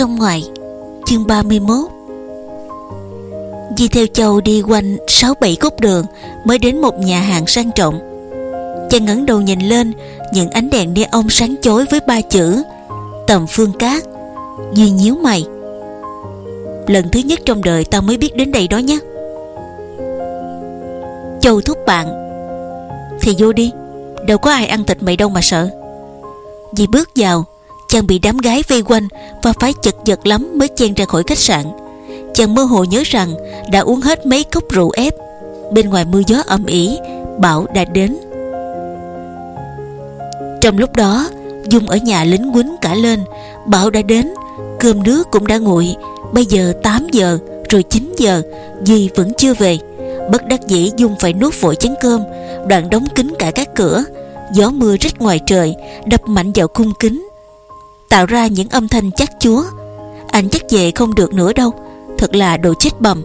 sông ngoài, Chương 31 Di theo Châu đi quanh 6-7 khúc đường Mới đến một nhà hàng sang trọng. Chàng ngẩng đầu nhìn lên, Những ánh đèn neon sáng chói với ba chữ, Tầm phương cát Duy nhíu mày. Lần thứ nhất trong đời tao mới biết đến đây đó nhé. Châu thúc bạn, Thì vô đi, Đâu có ai ăn thịt mày đâu mà sợ. Dì bước vào Chàng bị đám gái vây quanh Và phải chật vật lắm mới chen ra khỏi khách sạn. Chàng mơ hồ nhớ rằng Đã uống hết mấy cốc rượu ép. Bên ngoài mưa gió ẩm ỉ Bão đã đến. Trong lúc đó, Dung ở nhà lính quýnh cả lên, Bão đã đến, Cơm nước cũng đã nguội. Bây giờ 8 giờ, Rồi 9 giờ dì vẫn chưa về. Bất đắc dĩ, Dung phải nuốt vội chén cơm, Đoạn đóng kín cả các cửa. Gió mưa rít ngoài trời, Đập mạnh vào khung kính. Tạo ra những âm thanh chắc chúa. Anh chắc về không được nữa đâu Thật là đồ chết bầm.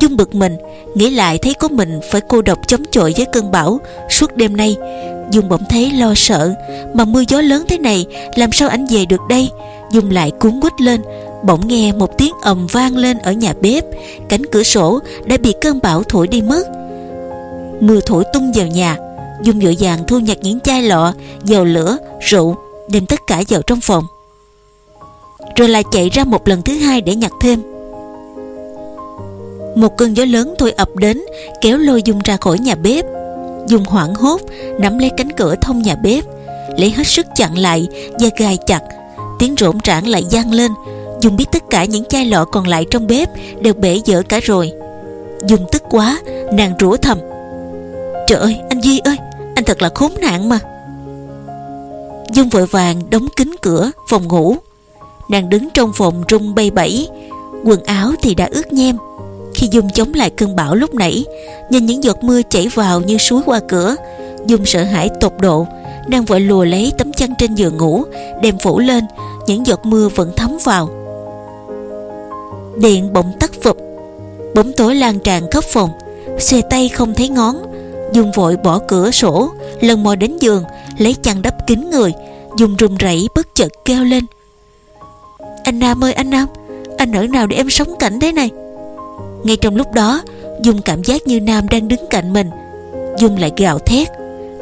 Dung bực mình Nghĩ lại thấy có mình phải cô độc chống chọi với cơn bão Suốt đêm nay. Dung bỗng thấy lo sợ Mà mưa gió lớn thế này Làm sao anh về được đây? Dung lại cuốn quýt lên Bỗng nghe một tiếng ầm vang lên ở nhà bếp. Cánh cửa sổ đã bị cơn bão thổi đi mất. Mưa thổi tung vào nhà. Dung vội vàng thu nhặt những chai lọ Dầu lửa, rượu Đem tất cả vào trong phòng. Rồi lại chạy ra một lần thứ hai để nhặt thêm. Một cơn gió lớn thôi ập đến, Kéo lôi Dung ra khỏi nhà bếp. Dung hoảng hốt, Nắm lấy cánh cửa thông nhà bếp, Lấy hết sức chặn lại Và gài chặt. Tiếng rỗn rãng lại vang lên. Dung biết tất cả những chai lọ còn lại trong bếp Đều bể dở cả rồi. Dung tức quá, Nàng rủa thầm. Trời ơi, anh Duy ơi, Anh thật là khốn nạn mà. Dung vội vàng đóng kín cửa phòng ngủ. Nàng đứng trong phòng rung bay bẫy Quần áo thì đã ướt nhem. Khi Dung chống lại cơn bão lúc nãy, Nhìn những giọt mưa chảy vào như suối qua cửa, Dung sợ hãi tột độ. Nàng vội lùa lấy tấm chăn trên giường ngủ, Đem phủ lên, Những giọt mưa vẫn thấm vào. Điện bỗng tắt phục Bóng tối lan tràn khắp phòng. Xòe tay không thấy ngón. Dung vội bỏ cửa sổ, Lần mò đến giường, Lấy chăn đắp kín người. Dung run rẩy bất chợt kêu lên. Anh Nam ơi, anh Nam, Anh ở nào để em sống cảnh thế này? Ngay trong lúc đó, Dung cảm giác như Nam đang đứng cạnh mình. Dung lại gào thét.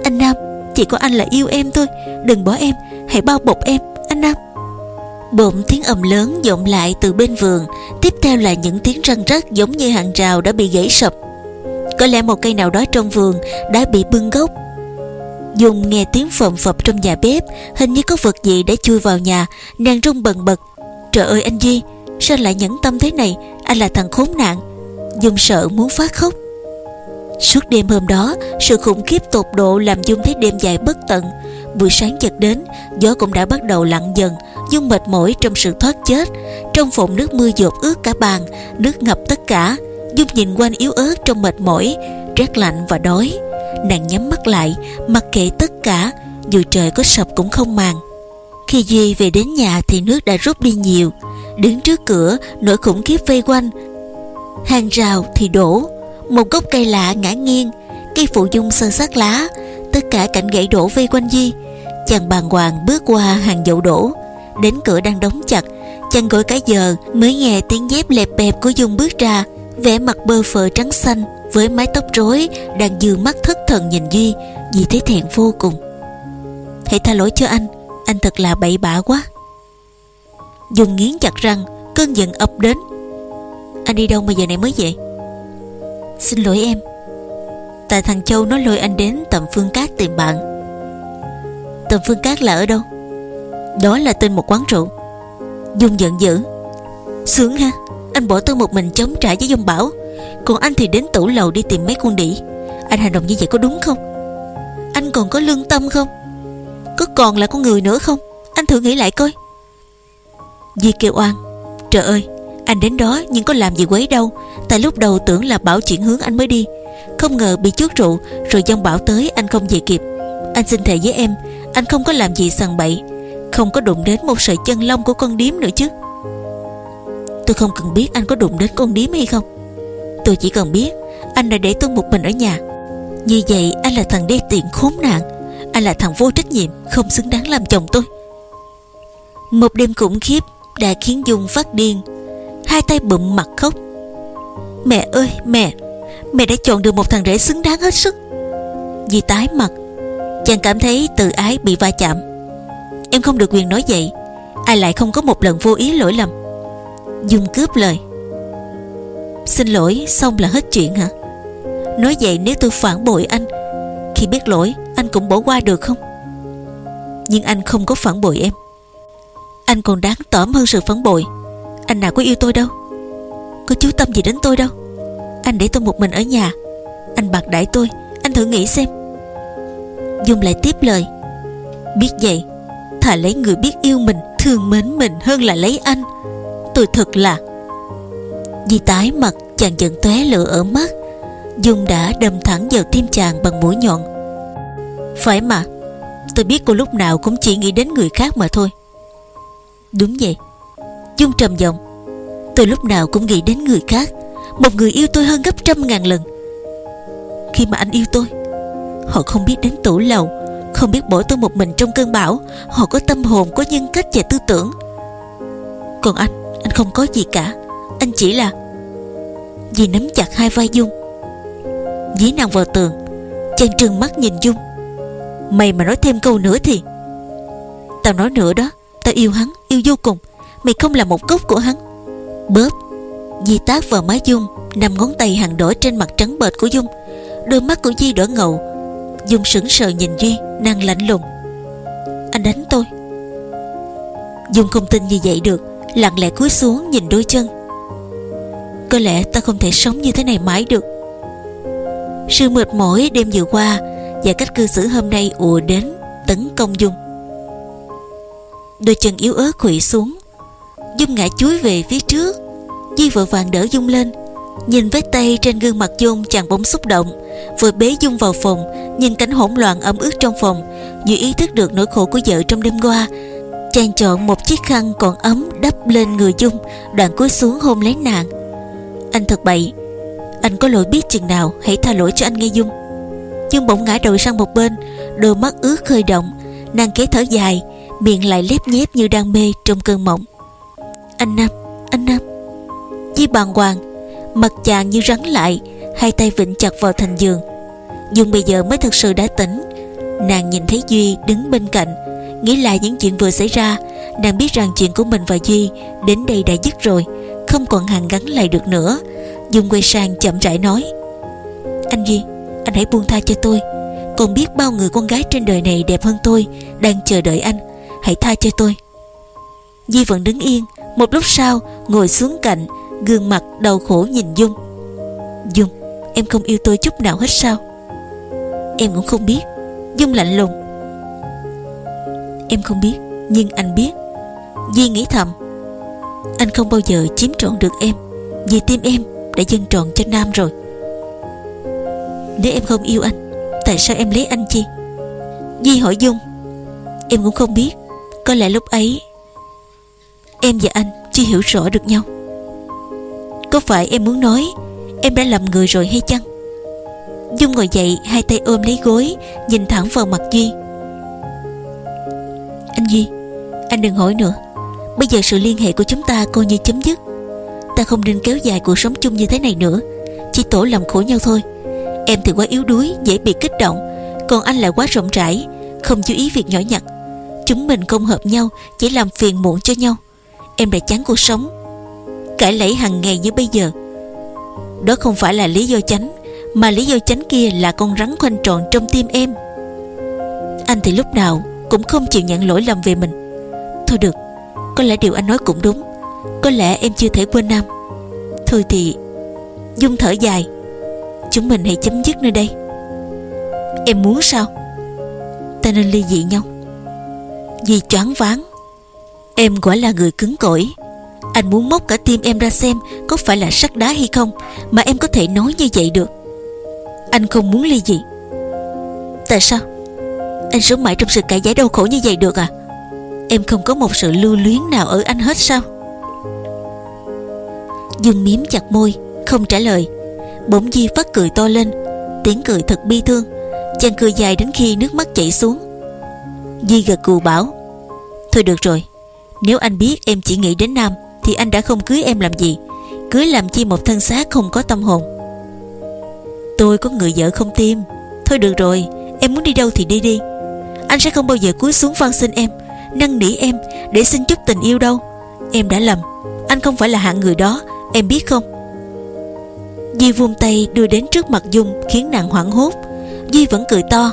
Anh Nam, Chỉ có anh là yêu em thôi, Đừng bỏ em, Hãy bao bọc em, Anh Nam. Bỗng tiếng ầm lớn vọng lại từ bên vườn, Tiếp theo là những tiếng răng rắc giống như hàng rào đã bị gãy sập. Có lẽ một cây nào đó trong vườn đã bị bưng gốc. Dung nghe tiếng phồng phập trong nhà bếp, Hình như có vật gì đã chui vào nhà, Nàng rung bần bật Trời ơi anh Duy Sao lại nhẫn tâm thế này? Anh là thằng khốn nạn Dung sợ muốn phát khóc. Suốt đêm hôm đó, Sự khủng khiếp tột độ làm Dung thấy đêm dài bất tận. Buổi sáng chợt đến, Gió cũng đã bắt đầu lặng dần Dung mệt mỏi trong sự thoát chết. Trong phòng nước mưa dột ướt cả bàn, Nước ngập tất cả. Dung nhìn quanh yếu ớt trong mệt mỏi, Rét lạnh và đói. Nàng nhắm mắt lại, Mặc kệ tất cả, Dù trời có sập cũng không màng. Khi Duy về đến nhà thì nước đã rút đi nhiều. Đứng trước cửa, Nỗi khủng khiếp vây quanh. Hàng rào thì đổ. Một gốc cây lạ ngã nghiêng. Cây phụ dung sơn sát lá. Tất cả cảnh gãy đổ vây quanh Duy Chàng bàng hoàng bước qua hàng dậu đổ. Đến cửa đang đóng chặt, Chàng gọi cả giờ mới nghe tiếng dép lẹp bẹp của Dung bước ra, vẻ mặt bơ phờ trắng xanh với mái tóc rối đang dư mắt thất thần nhìn Duy vì thấy thẹn vô cùng. Hãy tha lỗi cho anh anh thật là bậy bạ quá. Dung nghiến chặt răng, cơn giận ập đến. Anh đi đâu mà giờ này mới về? Xin lỗi em. Tại thằng Châu nó lôi anh đến tầm phương cát tìm bạn. Tầm phương cát là ở đâu? Đó là tên một quán rượu. Dung giận dữ. Sướng ha, Anh bỏ tôi một mình chống trả với dung bảo Còn anh thì đến tủ lầu đi tìm mấy con đĩ. Anh hành động như vậy có đúng không? Anh còn có lương tâm không? Có còn là con người nữa không? Anh thử nghĩ lại coi. Di kêu oan, Trời ơi, Anh đến đó nhưng có làm gì quấy đâu Tại lúc đầu tưởng là bảo chuyển hướng anh mới đi. Không ngờ bị trước rượu, Rồi dông bảo tới, anh không về kịp. Anh xin thề với em, Anh không có làm gì sằng bậy. Không có đụng đến một sợi chân lông của con điếm nữa chứ. Tôi không cần biết anh có đụng đến con điếm hay không. Tôi chỉ cần biết Anh đã để tôi một mình ở nhà. Như vậy anh là thằng đê tiện khốn nạn. Anh là thằng vô trách nhiệm, Không xứng đáng làm chồng tôi. Một đêm khủng khiếp đã khiến Dung phát điên. Hai tay bụm mặt khóc. Mẹ ơi, mẹ Mẹ đã chọn được một thằng rể xứng đáng hết sức. Vì tái mặt, Chàng cảm thấy tự ái bị va chạm. Em không được quyền nói vậy, Ai lại không có một lần vô ý lỗi lầm. Dung cướp lời. Xin lỗi, xong là hết chuyện hả? Nói vậy nếu tôi phản bội anh Khi biết lỗi. Anh cũng bỏ qua được không? Nhưng anh không có phản bội em. Anh còn đáng tởm hơn sự phản bội. Anh nào có yêu tôi đâu. Có chú tâm gì đến tôi đâu. Anh để tôi một mình ở nhà. Anh bạc đãi tôi. Anh thử nghĩ xem. Dung lại tiếp lời. Biết vậy, Thà lấy người biết yêu mình, Thương mến mình hơn là lấy anh. Tôi thật là Di tái mặt, chàng giận tóe lửa ở mắt. Dung đã đâm thẳng vào tim chàng bằng mũi nhọn. Phải mà Tôi biết cô lúc nào cũng chỉ nghĩ đến người khác mà thôi. Đúng vậy Dung trầm giọng Tôi lúc nào cũng nghĩ đến người khác Một người yêu tôi hơn gấp trăm ngàn lần. Khi mà anh yêu tôi Họ không biết đến tủ lầu Không biết bỏ tôi một mình trong cơn bão Họ có tâm hồn, có nhân cách và tư tưởng. Còn anh, anh không có gì cả Anh chỉ là Dì nắm chặt hai vai Dung. Dí nàng vào tường Chàng trừng mắt nhìn Dung. Mày mà nói thêm câu nữa thì Tao nói nữa đó Tao yêu hắn, yêu vô cùng. Mày không là một gốc của hắn. Bóp Di tác vào má Dung Nằm ngón tay hàng đỏ trên mặt trắng bệch của Dung. Đôi mắt của Di đỏ ngầu. Dung sững sờ nhìn Duy Nàng lạnh lùng. Anh đánh tôi. Dung không tin như vậy được Lặng lẽ cúi xuống nhìn đôi chân. Có lẽ ta không thể sống như thế này mãi được. Sự mệt mỏi đêm vừa qua và cách cư xử hôm nay ùa đến Tấn công Dung. Đôi chân yếu ớt khuỵu xuống. Dung ngã chuối về phía trước. Di vội vàng đỡ Dung lên. Nhìn vết tay trên gương mặt Dung chàng bỗng xúc động. Vừa bế Dung vào phòng, Nhìn cảnh hỗn loạn ẩm ướt trong phòng, như ý thức được nỗi khổ của vợ trong đêm qua. Chàng chọn một chiếc khăn còn ấm đắp lên người Dung, Đoạn cúi xuống hôn lấy nàng. Anh thật bậy. Anh có lỗi biết chừng nào, Hãy tha lỗi cho anh nghe Dung. Dung bỗng ngã đầu sang một bên Đôi mắt ướt khơi động. Nàng kế thở dài Miệng lại lép nhép như đang mê trong cơn mộng. Anh Nam, anh Nam. Di bàng hoàng Mặt chàng như rắn lại Hai tay vịnh chặt vào thành giường. Dung bây giờ mới thật sự đã tỉnh. Nàng nhìn thấy Duy đứng bên cạnh Nghĩ lại những chuyện vừa xảy ra. Nàng biết rằng chuyện của mình và Duy Đến đây đã dứt rồi Không còn hàn gắn lại được nữa. Dung quay sang chậm rãi nói Anh Duy anh hãy buông tha cho tôi. Còn biết bao người con gái trên đời này đẹp hơn tôi, Đang chờ đợi anh. Hãy tha cho tôi. Di vẫn đứng yên. Một lúc sau, ngồi xuống cạnh, Gương mặt đau khổ nhìn Dung. Dung, em không yêu tôi chút nào hết sao? Em cũng không biết. Dung lạnh lùng. Em không biết, Nhưng anh biết. Di nghĩ thầm. Anh không bao giờ chiếm trọn được em. Vì tim em đã dâng trọn cho Nam rồi. Nếu em không yêu anh, Tại sao em lấy anh chi? Di hỏi Dung. Em cũng không biết. Có lẽ lúc ấy, Em và anh chưa hiểu rõ được nhau. Có phải em muốn nói Em đã lầm người rồi hay chăng? Dung ngồi dậy, Hai tay ôm lấy gối, Nhìn thẳng vào mặt Duy. Anh Duy, Anh đừng hỏi nữa. Bây giờ sự liên hệ của chúng ta coi như chấm dứt. Ta không nên kéo dài cuộc sống chung như thế này nữa. Chỉ tổ làm khổ nhau thôi. Em thì quá yếu đuối, Dễ bị kích động. Còn anh lại quá rộng rãi, Không chú ý việc nhỏ nhặt. Chúng mình không hợp nhau, Chỉ làm phiền muộn cho nhau. Em đã chán cuộc sống, Cãi lẫy hàng ngày như bây giờ. Đó không phải là lý do chánh, Mà lý do chánh kia là con rắn khoanh tròn trong tim em. Anh thì lúc nào Cũng không chịu nhận lỗi lầm về mình. Thôi được, Có lẽ điều anh nói cũng đúng. Có lẽ em chưa thể quên Nam. Thôi thì, Dung thở dài. Chúng mình hãy chấm dứt nơi đây. Em muốn sao? Ta nên ly dị nhau. Vì choáng váng, Em quả là người cứng cỏi. Anh muốn móc cả tim em ra xem Có phải là sắt đá hay không Mà em có thể nói như vậy được. Anh không muốn ly dị. Tại sao? Anh sống mãi trong sự cãi giải đau khổ như vậy được à? Em không có một sự lưu luyến nào ở anh hết sao? Dương miếm chặt môi, Không trả lời. Bỗng Di phát cười to lên. Tiếng cười thật bi thương. Chàng cười dài đến khi nước mắt chảy xuống. Di gật cù bảo, Thôi được rồi. Nếu anh biết em chỉ nghĩ đến Nam, Thì anh đã không cưới em làm gì. Cưới làm chi một thân xác không có tâm hồn. Tôi có người vợ không tim. Thôi được rồi, Em muốn đi đâu thì đi đi. Anh sẽ không bao giờ cúi xuống van xin em, Năn nỉ em để xin chút tình yêu đâu. Em đã lầm. Anh không phải là hạng người đó, Em biết không? Di vung tay đưa đến trước mặt Dung, Khiến nàng hoảng hốt. Di vẫn cười to.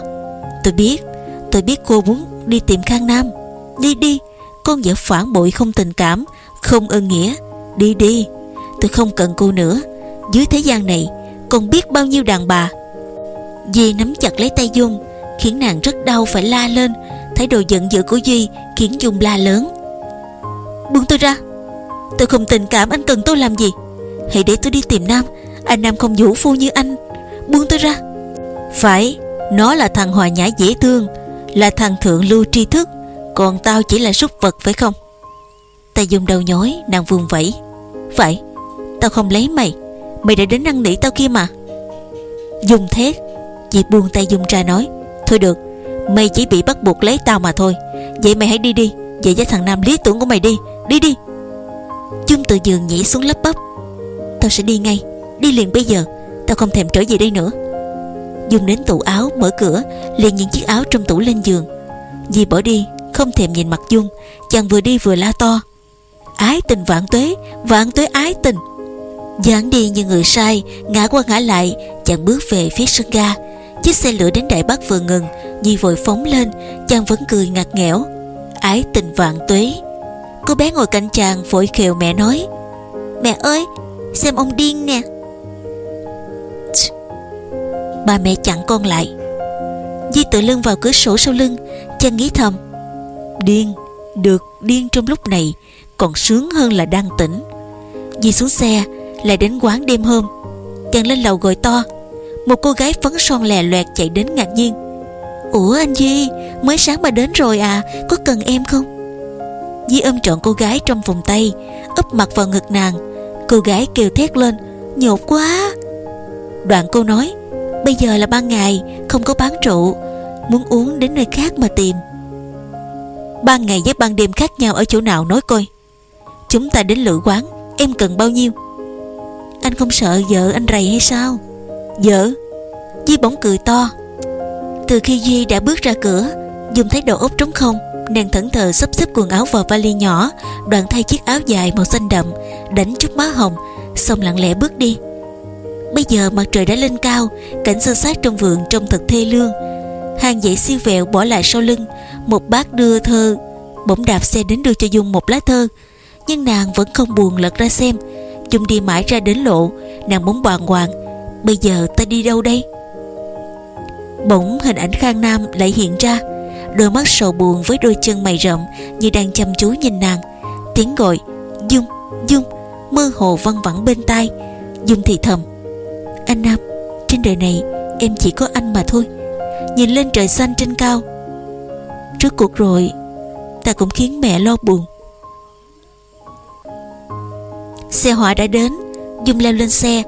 Tôi biết Tôi biết cô muốn đi tìm Khang Nam. Đi đi, Con vợ phản bội không tình cảm, Không ơn nghĩa. Đi đi, Tôi không cần cô nữa. Dưới thế gian này Còn biết bao nhiêu đàn bà. Di nắm chặt lấy tay Dung, Khiến nàng rất đau phải la lên. Thái độ giận dữ của Duy Khiến Dung la lớn. Buông tôi ra. Tôi không tình cảm, anh cần tôi làm gì? Hãy để tôi đi tìm Nam. Anh Nam không vũ phu như anh. Buông tôi ra. Phải, Nó là thằng hòa nhã dễ thương, Là thằng thượng lưu tri thức, Còn tao chỉ là súc vật phải không? Ta dùng đầu nhói, Nàng vùng vẫy. Phải, Tao không lấy mày Mày đã đến năn nỉ tao kia mà. Dùng thét Chị buông tay Dung ra nói, Thôi được, Mày chỉ bị bắt buộc lấy tao mà thôi. Vậy mày hãy đi đi, Về với thằng Nam lý tưởng của mày đi Đi đi. Dung từ giường nhảy xuống lấp bắp. Tao sẽ đi ngay. Đi liền bây giờ, Tao không thèm trở về đây nữa. Dung đến tủ áo, mở cửa, liền những chiếc áo trong tủ lên giường. Dì bỏ đi, Không thèm nhìn mặt Dung, Chàng vừa đi vừa la to. Ái tình vạn tuế Vạn tuế ái tình. Dáng đi như người sai, Ngã qua ngã lại, Chàng bước về phía sân ga. Chiếc xe lửa đến Đại Bắc vừa ngừng Di vội phóng lên, Chàng vẫn cười ngặt nghẽo. Ái tình vạn tuế. Cô bé ngồi cạnh chàng vội khều mẹ nói, Mẹ ơi, Xem ông điên nè. Bà mẹ chặn con lại. Di tự lưng vào cửa sổ sau lưng, Chàng nghĩ thầm, Điên, Được điên trong lúc này, Còn sướng hơn là đang tỉnh. Di xuống xe, Lại đến quán đêm hôm. Chàng lên lầu gọi to, Một cô gái phấn son lè loẹt chạy đến ngạc nhiên. Ủa anh Di, Mới sáng mà đến rồi à Có cần em không? Di ôm trọn cô gái trong vòng tay ấp mặt vào ngực nàng. Cô gái kêu thét lên, Nhột quá! Đoạn cô nói Bây giờ là ban ngày, Không có bán rượu. Muốn uống đến nơi khác mà tìm. Ban ngày với ban đêm khác nhau ở chỗ nào nói coi. Chúng ta đến lựa quán, Em cần bao nhiêu? Anh không sợ vợ anh rầy hay sao? Vợ? Duy bỗng cười to. Từ khi Duy đã bước ra cửa, Dùng thấy đầu óc trống không, Nàng thẫn thờ sắp xếp quần áo vào vali nhỏ Đoạn thay chiếc áo dài màu xanh đậm, Đánh chút má hồng, Xong lặng lẽ bước đi. Bây giờ mặt trời đã lên cao Cảnh sơ sát trong vườn trông thật thê lương. Hàng dãy siêu vẹo bỏ lại sau lưng Một bác đưa thơ Bỗng đạp xe đến đưa cho Dung một lá thơ. Nhưng nàng vẫn không buồn lật ra xem. Dung đi mãi ra đến lộ Nàng bỗng bàng hoàng. Bây giờ ta đi đâu đây? Bỗng hình ảnh Khang Nam lại hiện ra. Đôi mắt sầu buồn với đôi chân mày rậm Như đang chăm chú nhìn nàng. Tiếng gọi Dung, Dung Mơ hồ văng vẳng bên tai. Dung thì thầm anh Nam, trên đời này em chỉ có anh mà thôi. Nhìn lên trời xanh trên cao. Trước cuộc rồi Ta cũng khiến mẹ lo buồn. Xe hỏa đã đến Dung leo lên xe.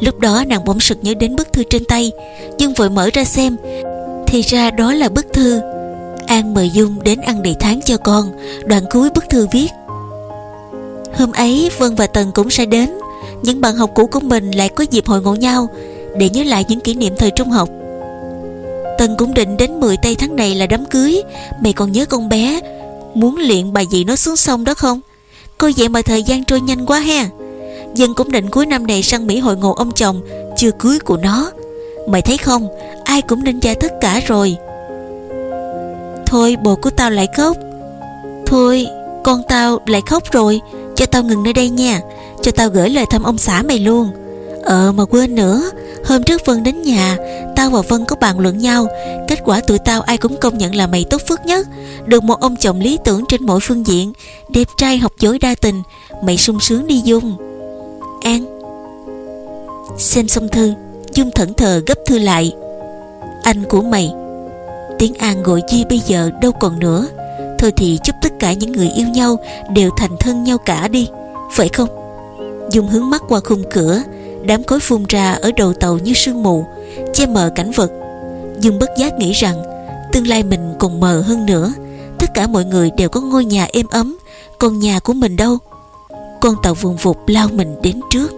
Lúc đó nàng bỗng sực nhớ đến bức thư trên tay Dung vội mở ra xem. Thì ra đó là bức thư An mời Dung đến ăn đầy tháng cho con Đoạn cuối bức thư viết. Hôm ấy Vân và Tần cũng sẽ đến. Những bạn học cũ của mình lại có dịp hội ngộ nhau Để nhớ lại những kỷ niệm thời trung học. Tần cũng định đến 10 tây tháng này là đám cưới. Mày còn nhớ con bé. Muốn luyện bài gì nó xuống sông đó không? Coi vậy mà thời gian trôi nhanh quá ha. Dân cũng định cuối năm này sang Mỹ hội ngộ ông chồng, Chưa cưới của nó. Mày thấy không? Ai cũng nên ra tất cả rồi. Thôi bồ của tao lại khóc. Thôi, con tao lại khóc rồi. Cho tao ngừng nơi đây nha. Cho tao gửi lời thăm ông xã mày luôn. Ờ mà quên nữa, Hôm trước Vân đến nhà, Tao và Vân có bàn luận nhau, Kết quả tụi tao ai cũng công nhận là mày tốt phước nhất. Được một ông chồng lý tưởng trên mọi phương diện, Đẹp trai học giỏi đa tình, Mày sung sướng đi Dung. An. Xem xong thư, Dung thẫn thờ gấp thư lại. Anh của mày. Tiếng An gọi Duy bây giờ đâu còn nữa. Thôi thì chúc tất cả những người yêu nhau Đều thành thân nhau cả đi, Phải không? Dung hướng mắt qua khung cửa. Đám khói phun ra ở đầu tàu như sương mù, Che mờ cảnh vật. Dung bất giác nghĩ rằng, Tương lai mình còn mờ hơn nữa. Tất cả mọi người đều có ngôi nhà êm ấm, Còn nhà của mình đâu? Con tàu vùng vụt lao mình đến trước.